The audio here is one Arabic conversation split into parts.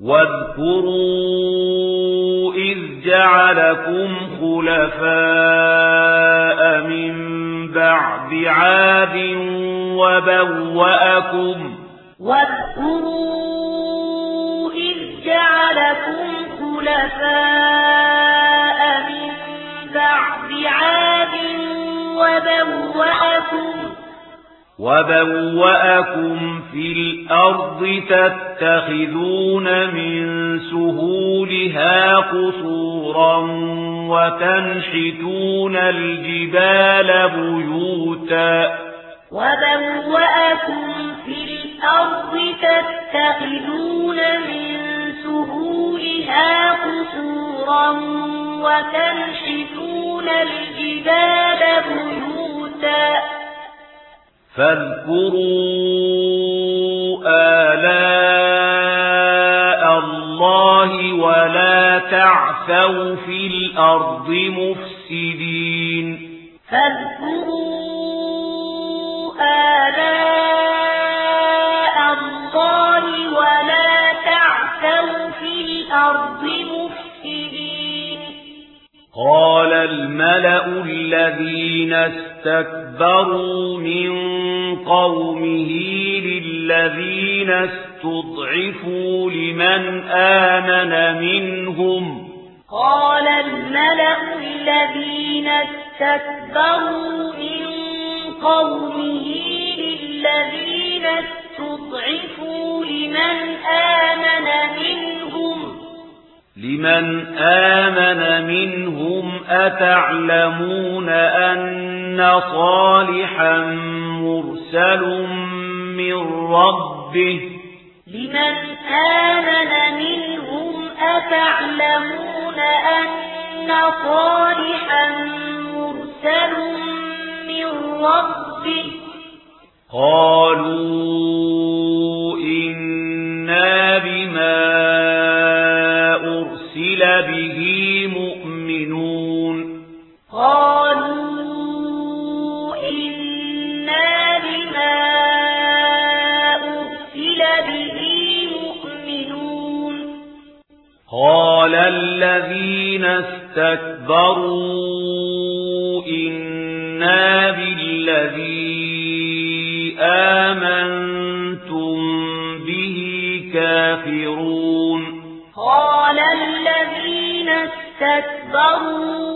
واذكروا إذ جعلكم خلفاء من بعد عاد وبوأكم واذكروا إذ جعلكم خلفاء من بعد عاد وبوأكم وَبَوَّأَكُمْ فِي الْأَرْضِ تَتَّخِذُونَ مِنْ سُهُولِهَا قُصُورًا وَتَنْحِتُونَ الْجِبَالَ بُيُوتًا وَبَوَّأَكُمْ فِي الْأَرْضِ تَتَّخِذُونَ مِنْ سُهُولِهَا قُصُورًا وَتَنْحِتُونَ الْجِبَالَ بُيُوتًا فاذكروا آلاء الله ولا تعثوا في الأرض مفسدين. فاذكروا آلاء الله ولا تعثوا في الأرض قال الملأ الذين استكبروا من قومه للذين استضعفوا لمن آمن منهم. قال الملأ الذين استكبروا من قومه للذين استضعفوا لمن آمن منهم. لمن آمن منهم أتعلمون أن إن صالحا مرسل من ربه لمن آمن منهم أتعلمون أن صالحا مرسل من ربه قالوا إنا بما أرسل به مؤمنون به مؤمنون قال الذين استكبروا إنا بالذي آمنتم به كافرون قال الذين استكبروا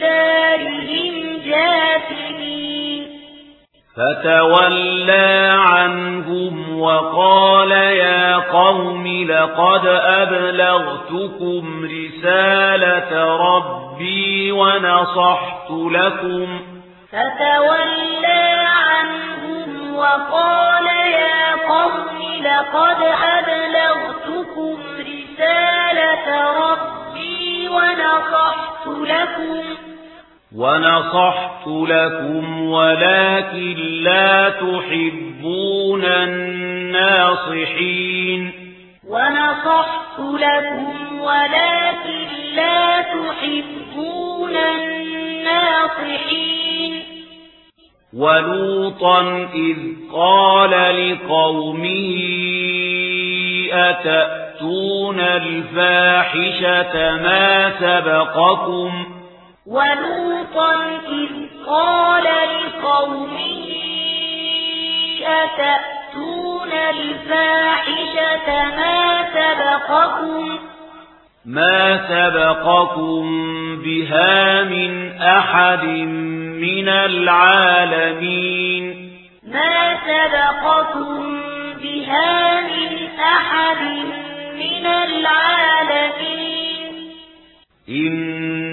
دارهم جاثمين فتولى عنهم وقال يا قوم لقد أبلغتكم رسالة ربي ونصحت لكم فتولى عنهم وقال يا قوم لقد أبلغتكم رسالة ربي ونصحت لكم ونصحت لكم ولكن لا تحبون الناصحين. ونصحت لكم ولكن لا تحبون الناصحين. ولوطا إذ قال لقومه أتأتون الفاحشة ما سبقكم؟ ولوطا إذ قال لقومه أتأتون الفاحشة ما سبقكم ما سبقكم بها من أحد من العالمين ما سبقكم بها من أحد من العالمين إن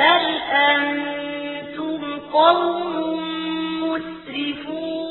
بل أنتم قوم مسرفون